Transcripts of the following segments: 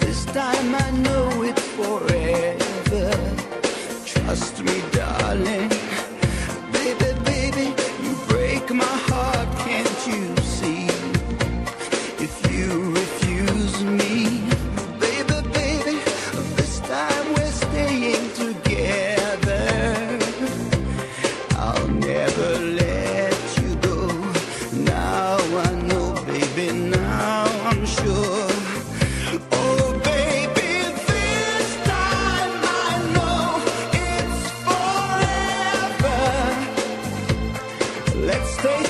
this time I know it forever. Trust me, darling. Let's take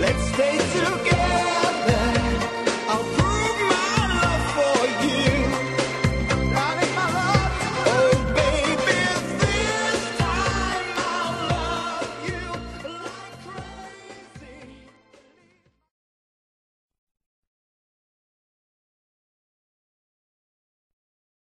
Let's stay together.